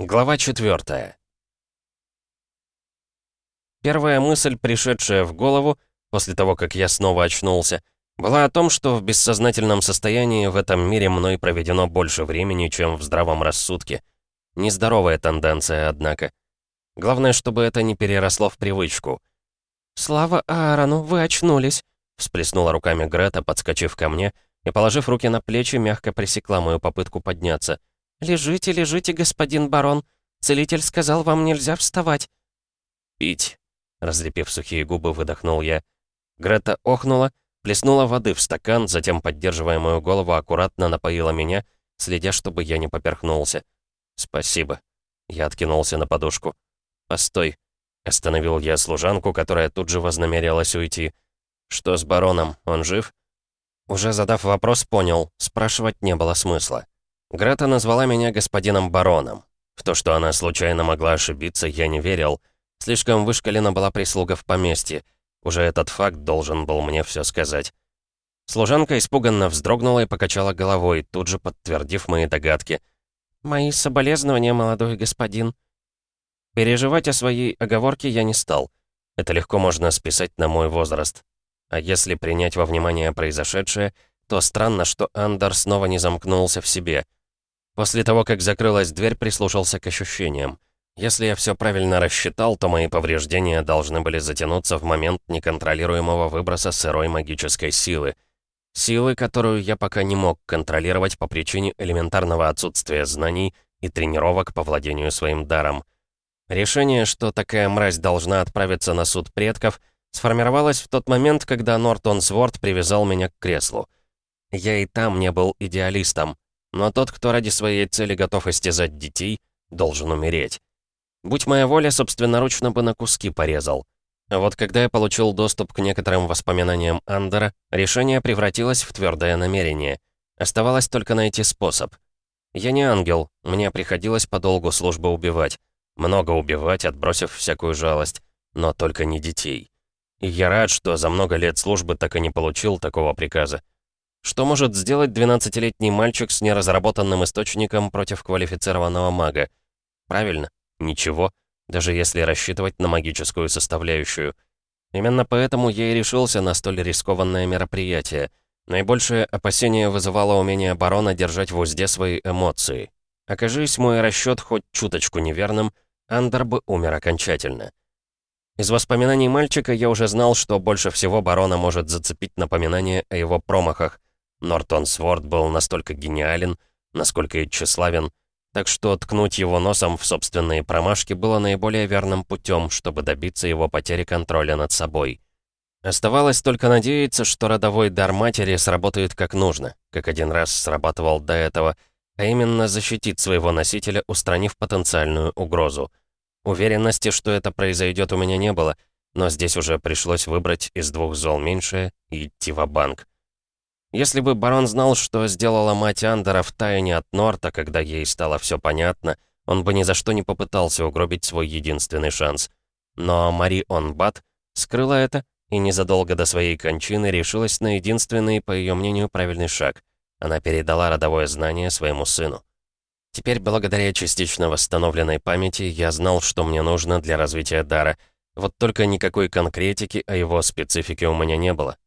Глава 4 Первая мысль, пришедшая в голову, после того, как я снова очнулся, была о том, что в бессознательном состоянии в этом мире мной проведено больше времени, чем в здравом рассудке. Нездоровая тенденция, однако. Главное, чтобы это не переросло в привычку. «Слава Аарону, вы очнулись!» всплеснула руками Грета, подскочив ко мне, и, положив руки на плечи, мягко пресекла мою попытку подняться. «Лежите, лежите, господин барон. Целитель сказал, вам нельзя вставать». «Пить», — разлепив сухие губы, выдохнул я. Грета охнула, плеснула воды в стакан, затем, поддерживая мою голову, аккуратно напоила меня, следя, чтобы я не поперхнулся. «Спасибо». Я откинулся на подушку. «Постой», — остановил я служанку, которая тут же вознамерилась уйти. «Что с бароном? Он жив?» Уже задав вопрос, понял, спрашивать не было смысла. Грета назвала меня господином бароном. В то, что она случайно могла ошибиться, я не верил. Слишком вышкалена была прислуга в поместье. Уже этот факт должен был мне все сказать. Служанка испуганно вздрогнула и покачала головой, тут же подтвердив мои догадки. «Мои соболезнования, молодой господин». Переживать о своей оговорке я не стал. Это легко можно списать на мой возраст. А если принять во внимание произошедшее, то странно, что Андер снова не замкнулся в себе — После того, как закрылась дверь, прислушался к ощущениям. Если я все правильно рассчитал, то мои повреждения должны были затянуться в момент неконтролируемого выброса сырой магической силы. Силы, которую я пока не мог контролировать по причине элементарного отсутствия знаний и тренировок по владению своим даром. Решение, что такая мразь должна отправиться на суд предков, сформировалось в тот момент, когда Нортон Сворд привязал меня к креслу. Я и там не был идеалистом, но тот, кто ради своей цели готов истязать детей, должен умереть. Будь моя воля, собственноручно бы на куски порезал. А вот когда я получил доступ к некоторым воспоминаниям Андера, решение превратилось в твердое намерение. Оставалось только найти способ. Я не ангел, мне приходилось по долгу службы убивать. Много убивать, отбросив всякую жалость. Но только не детей. И я рад, что за много лет службы так и не получил такого приказа. Что может сделать 12-летний мальчик с неразработанным источником против квалифицированного мага? Правильно, ничего, даже если рассчитывать на магическую составляющую. Именно поэтому я и решился на столь рискованное мероприятие. Наибольшее опасение вызывало умение барона держать в узде свои эмоции. Окажись мой расчет хоть чуточку неверным, Андер бы умер окончательно. Из воспоминаний мальчика я уже знал, что больше всего барона может зацепить напоминание о его промахах. Нортон Сворд был настолько гениален, насколько и тщеславен, так что ткнуть его носом в собственные промашки было наиболее верным путем, чтобы добиться его потери контроля над собой. Оставалось только надеяться, что родовой дар матери сработает как нужно, как один раз срабатывал до этого, а именно защитить своего носителя, устранив потенциальную угрозу. Уверенности, что это произойдет, у меня не было, но здесь уже пришлось выбрать из двух зол меньшее и идти в банк если бы барон знал, что сделала мать Андера в тайне от Норта, когда ей стало все понятно, он бы ни за что не попытался угробить свой единственный шанс. Но Мари Онбат скрыла это и незадолго до своей кончины решилась на единственный, по ее мнению, правильный шаг. Она передала родовое знание своему сыну. Теперь, благодаря частично восстановленной памяти, я знал, что мне нужно для развития дара. Вот только никакой конкретики о его специфике у меня не было.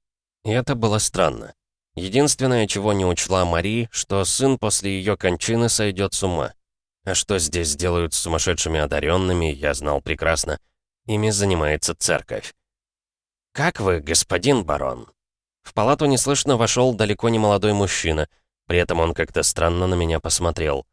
И это было странно. Единственное, чего не учла Мари, что сын после ее кончины сойдет с ума. А что здесь делают с сумасшедшими одаренными, я знал прекрасно. Ими занимается церковь. «Как вы, господин барон?» В палату неслышно вошел далеко не молодой мужчина, при этом он как-то странно на меня посмотрел.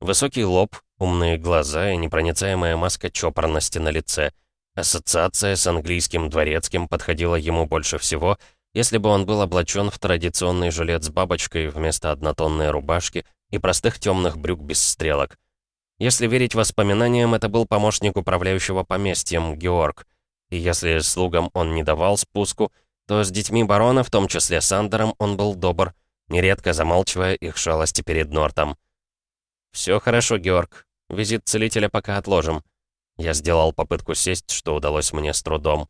Высокий лоб, умные глаза и непроницаемая маска чопорности на лице. Ассоциация с английским дворецким подходила ему больше всего — если бы он был облачен в традиционный жилет с бабочкой вместо однотонной рубашки и простых темных брюк без стрелок. Если верить воспоминаниям, это был помощник управляющего поместьем, Георг. И если слугам он не давал спуску, то с детьми барона, в том числе с Андером, он был добр, нередко замалчивая их шалости перед Нортом. «Все хорошо, Георг. Визит целителя пока отложим». Я сделал попытку сесть, что удалось мне с трудом.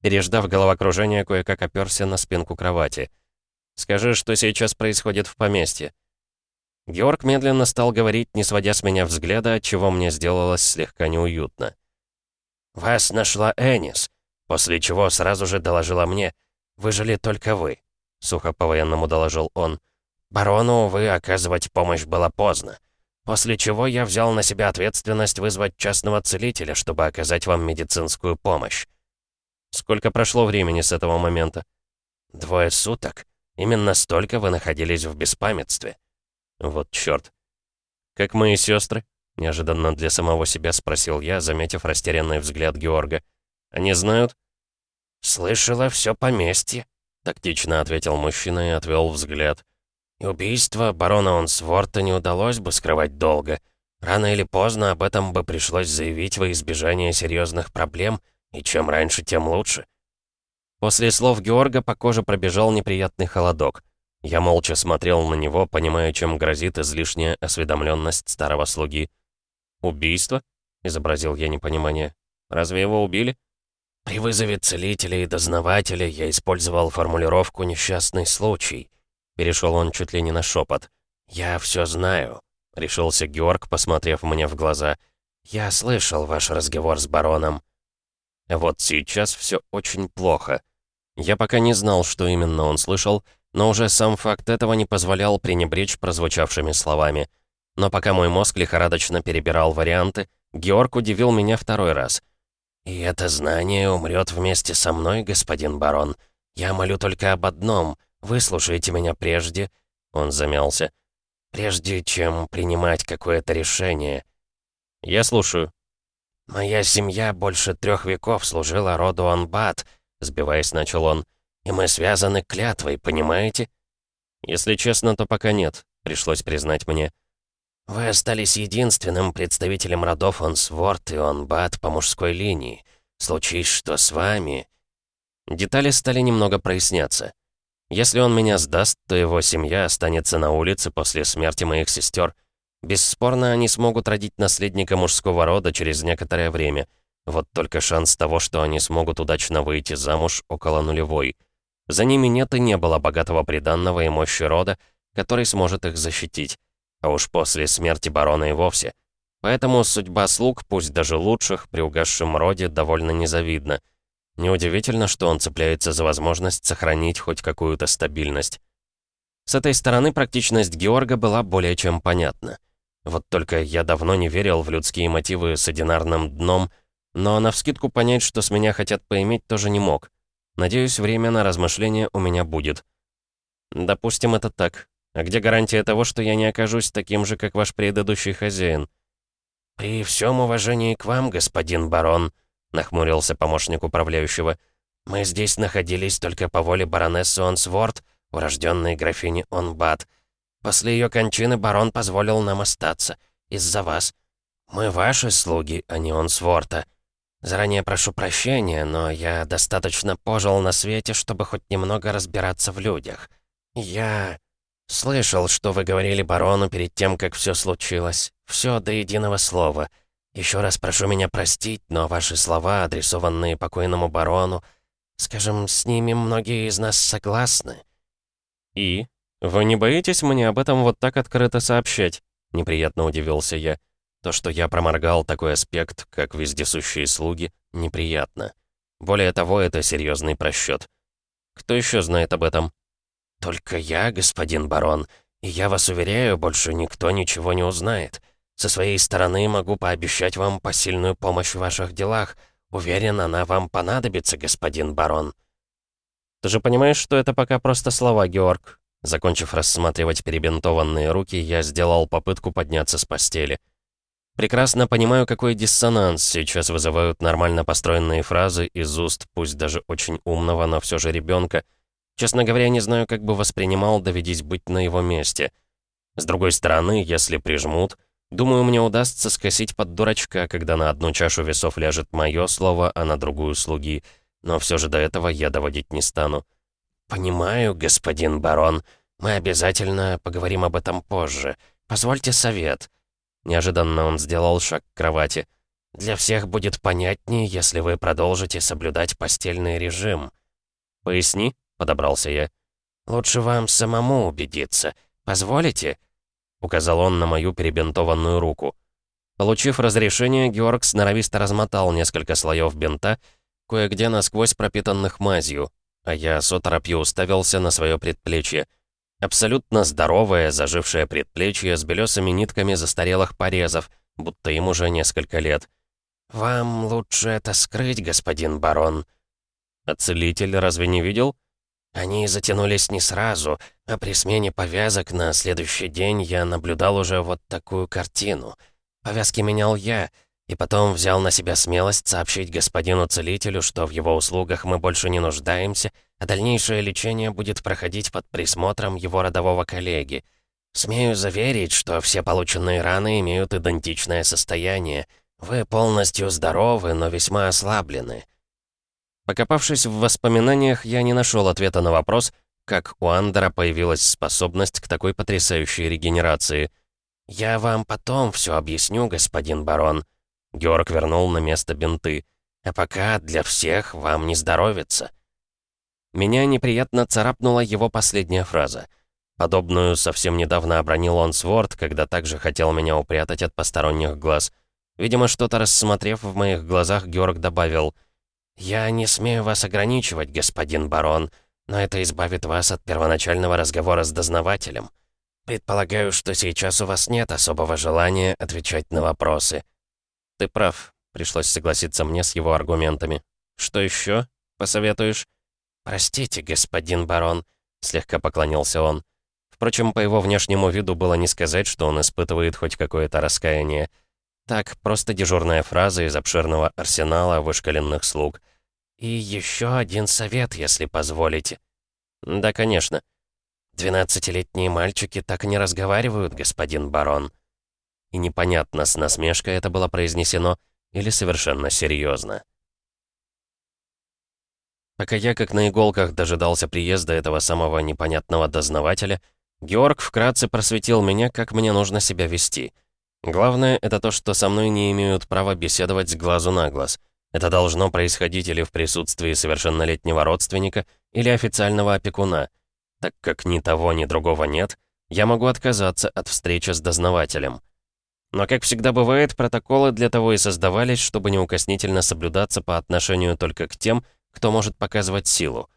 Переждав головокружение, кое-как оперся на спинку кровати. «Скажи, что сейчас происходит в поместье?» Георг медленно стал говорить, не сводя с меня взгляда, отчего мне сделалось слегка неуютно. «Вас нашла Энис, после чего сразу же доложила мне. Выжили только вы», — сухо по-военному доложил он. «Барону, увы, оказывать помощь было поздно. После чего я взял на себя ответственность вызвать частного целителя, чтобы оказать вам медицинскую помощь. Сколько прошло времени с этого момента? Двое суток. Именно столько вы находились в беспамятстве. Вот чёрт. Как мои сестры? Неожиданно для самого себя спросил я, заметив растерянный взгляд Георга. Они знают? Слышала все поместье, тактично ответил мужчина и отвел взгляд. И убийство барона Онсворта не удалось бы скрывать долго. Рано или поздно об этом бы пришлось заявить во избежание серьезных проблем, и чем раньше, тем лучше. После слов Георга по коже пробежал неприятный холодок. Я молча смотрел на него, понимая, чем грозит излишняя осведомленность старого слуги. «Убийство?» — изобразил я непонимание. «Разве его убили?» «При вызове целителя и дознавателя я использовал формулировку «несчастный случай», Перешел он чуть ли не на шепот. «Я все знаю», — решился Георг, посмотрев мне в глаза. «Я слышал ваш разговор с бароном». Вот сейчас все очень плохо. Я пока не знал, что именно он слышал, но уже сам факт этого не позволял пренебречь прозвучавшими словами. Но пока мой мозг лихорадочно перебирал варианты, Георг удивил меня второй раз. «И это знание умрет вместе со мной, господин барон. Я молю только об одном — Выслушайте меня прежде...» Он замялся. «Прежде чем принимать какое-то решение». «Я слушаю». «Моя семья больше трех веков служила роду Анбат», сбиваясь, начал он. «И мы связаны клятвой, понимаете?» «Если честно, то пока нет», пришлось признать мне. «Вы остались единственным представителем родов Онсворт и Онбат по мужской линии. Случись что с вами...» Детали стали немного проясняться. Если он меня сдаст, то его семья останется на улице после смерти моих сестер. Бесспорно, они смогут родить наследника мужского рода через некоторое время. Вот только шанс того, что они смогут удачно выйти замуж, около нулевой. За ними нет и не было богатого приданного и мощи рода, который сможет их защитить. А уж после смерти барона и вовсе. Поэтому судьба слуг, пусть даже лучших, при угасшем роде, довольно незавидна — Неудивительно, что он цепляется за возможность сохранить хоть какую-то стабильность. С этой стороны практичность Георга была более чем понятна. Вот только я давно не верил в людские мотивы с одинарным дном, но навскидку понять, что с меня хотят поиметь, тоже не мог. Надеюсь, время на размышления у меня будет. Допустим, это так. А где гарантия того, что я не окажусь таким же, как ваш предыдущий хозяин? «При всем уважении к вам, господин барон», — нахмурился помощник управляющего. «Мы здесь находились только по воле баронессы Онсворт, урожденной графини Онбат. После ее кончины барон позволил нам остаться. Из-за вас. Мы ваши слуги, а не Онсворта. Заранее прошу прощения, но я достаточно пожил на свете, чтобы хоть немного разбираться в людях. Я слышал, что вы говорили барону перед тем, как все случилось. Все до единого слова». Еще раз прошу меня простить, но ваши слова, адресованные покойному барону, скажем, с ними многие из нас согласны». «И? Вы не боитесь мне об этом вот так открыто сообщать?» Неприятно удивился я. То, что я проморгал такой аспект, как вездесущие слуги, неприятно. Более того, это серьезный просчет. Кто еще знает об этом? «Только я, господин барон, и я вас уверяю, больше никто ничего не узнает. Со своей стороны могу пообещать вам посильную помощь в ваших делах. Уверен, она вам понадобится, господин барон». «Ты же понимаешь, что это пока просто слова, Георг?» Закончив рассматривать перебинтованные руки, я сделал попытку подняться с постели. Прекрасно понимаю, какой диссонанс сейчас вызывают нормально построенные фразы из уст, пусть даже очень умного, но все же ребенка. Честно говоря, не знаю, как бы воспринимал, доведись быть на его месте. С другой стороны, если прижмут, Думаю, мне удастся скосить под дурачка, когда на одну чашу весов ляжет мое слово, а на другую слуги. Но все же до этого я доводить не стану. «Понимаю, господин барон. Мы обязательно поговорим об этом позже. Позвольте совет». Неожиданно он сделал шаг к кровати. «Для всех будет понятнее, если вы продолжите соблюдать постельный режим». «Поясни», — подобрался я. «Лучше вам самому убедиться. Позволите?» — указал он на мою перебинтованную руку. Получив разрешение, Георг сноровисто размотал несколько слоев бинта, кое-где насквозь пропитанных мазью, а я с оторопью уставился на свое предплечье. Абсолютно здоровое, зажившее предплечье с белесыми нитками застарелых порезов, будто им уже несколько лет. «Вам лучше это скрыть, господин барон». «А целитель разве не видел?» Они затянулись не сразу, а при смене повязок на следующий день я наблюдал уже вот такую картину. Повязки менял я, и потом взял на себя смелость сообщить господину целителю, что в его услугах мы больше не нуждаемся, а дальнейшее лечение будет проходить под присмотром его родового коллеги. Смею заверить, что все полученные раны имеют идентичное состояние. Вы полностью здоровы, но весьма ослаблены. Покопавшись в воспоминаниях, я не нашел ответа на вопрос, как у Андера появилась способность к такой потрясающей регенерации. «Я вам потом все объясню, господин барон». Георг вернул на место бинты. «А пока для всех вам не здоровится». Меня неприятно царапнула его последняя фраза. Подобную совсем недавно обронил он Сворд, когда также хотел меня упрятать от посторонних глаз. Видимо, что-то рассмотрев в моих глазах, Георг добавил — «Я не смею вас ограничивать, господин барон, но это избавит вас от первоначального разговора с дознавателем. Предполагаю, что сейчас у вас нет особого желания отвечать на вопросы». «Ты прав», — пришлось согласиться мне с его аргументами. «Что еще? Посоветуешь?» «Простите, господин барон», — слегка поклонился он. Впрочем, по его внешнему виду было не сказать, что он испытывает хоть какое-то раскаяние. Так, просто дежурная фраза из обширного арсенала вышкаленных слуг. «И еще один совет, если позволите». «Да, конечно». «Двенадцатилетние мальчики так не разговаривают, господин барон». И непонятно, с насмешкой это было произнесено или совершенно серьезно. Пока я, как на иголках, дожидался приезда этого самого непонятного дознавателя, Георг вкратце просветил меня, как мне нужно себя вести — Главное, это то, что со мной не имеют права беседовать с глазу на глаз. Это должно происходить или в присутствии совершеннолетнего родственника, или официального опекуна. Так как ни того, ни другого нет, я могу отказаться от встречи с дознавателем. Но, как всегда бывает, протоколы для того и создавались, чтобы неукоснительно соблюдаться по отношению только к тем, кто может показывать силу.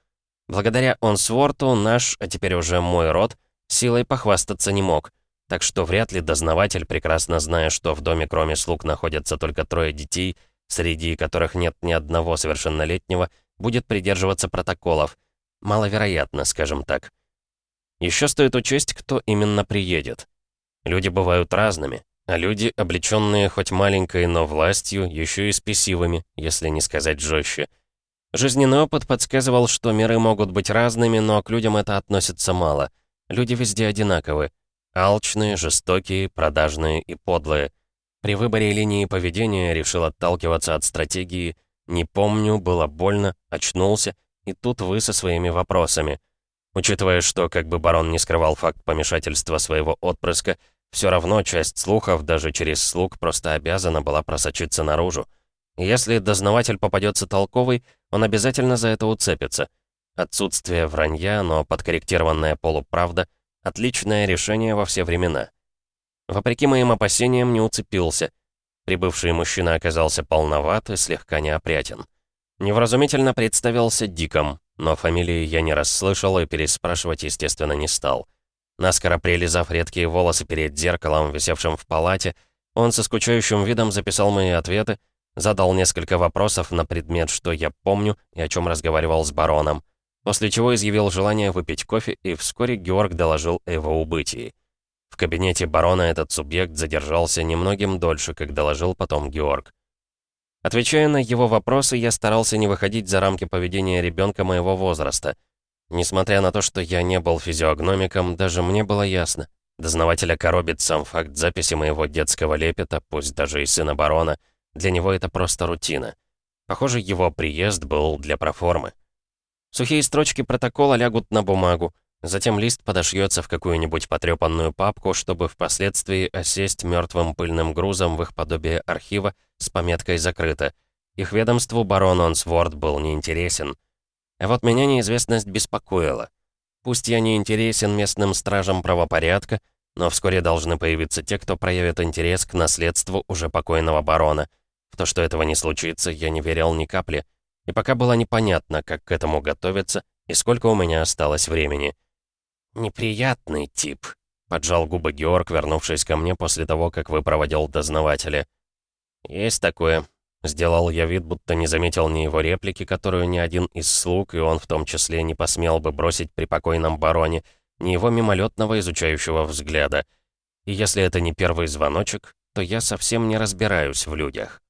Благодаря Онсворту наш, а теперь уже мой род, силой похвастаться не мог — так что вряд ли дознаватель, прекрасно зная, что в доме кроме слуг находятся только трое детей, среди которых нет ни одного совершеннолетнего, будет придерживаться протоколов. Маловероятно, скажем так. Еще стоит учесть, кто именно приедет. Люди бывают разными, а люди, облеченные хоть маленькой, но властью, еще и спесивыми, если не сказать жестче. Жизненный опыт подсказывал, что миры могут быть разными, но к людям это относится мало. Люди везде одинаковы. Алчные, жестокие, продажные и подлые. При выборе линии поведения решил отталкиваться от стратегии «не помню, было больно, очнулся, и тут вы со своими вопросами». Учитывая, что как бы барон не скрывал факт помешательства своего отпрыска, все равно часть слухов даже через слуг просто обязана была просочиться наружу. если дознаватель попадется толковый, он обязательно за это уцепится. Отсутствие вранья, но подкорректированная полуправда — Отличное решение во все времена. Вопреки моим опасениям, не уцепился. Прибывший мужчина оказался полноват и слегка неопрятен. Невразумительно представился Диком, но фамилии я не расслышал и переспрашивать, естественно, не стал. Наскоро прилизав редкие волосы перед зеркалом, висевшим в палате, он со скучающим видом записал мои ответы, задал несколько вопросов на предмет, что я помню и о чем разговаривал с бароном после чего изъявил желание выпить кофе, и вскоре Георг доложил о его убытии. В кабинете барона этот субъект задержался немногим дольше, как доложил потом Георг. Отвечая на его вопросы, я старался не выходить за рамки поведения ребенка моего возраста. Несмотря на то, что я не был физиогномиком, даже мне было ясно. Дознавателя коробит сам факт записи моего детского лепета, пусть даже и сына барона. Для него это просто рутина. Похоже, его приезд был для проформы. Сухие строчки протокола лягут на бумагу, затем лист подошьется в какую-нибудь потрепанную папку, чтобы впоследствии осесть мертвым пыльным грузом в их подобие архива с пометкой «Закрыто». Их ведомству барон Онсворд был неинтересен. А вот меня неизвестность беспокоила. Пусть я не интересен местным стражам правопорядка, Но вскоре должны появиться те, кто проявит интерес к наследству уже покойного барона. В то, что этого не случится, я не верил ни капли. И пока было непонятно, как к этому готовиться и сколько у меня осталось времени. «Неприятный тип», — поджал губы Георг, вернувшись ко мне после того, как выпроводил дознавателя. «Есть такое». Сделал я вид, будто не заметил ни его реплики, которую ни один из слуг, и он в том числе, не посмел бы бросить при покойном бароне, ни его мимолетного изучающего взгляда. И если это не первый звоночек, то я совсем не разбираюсь в людях.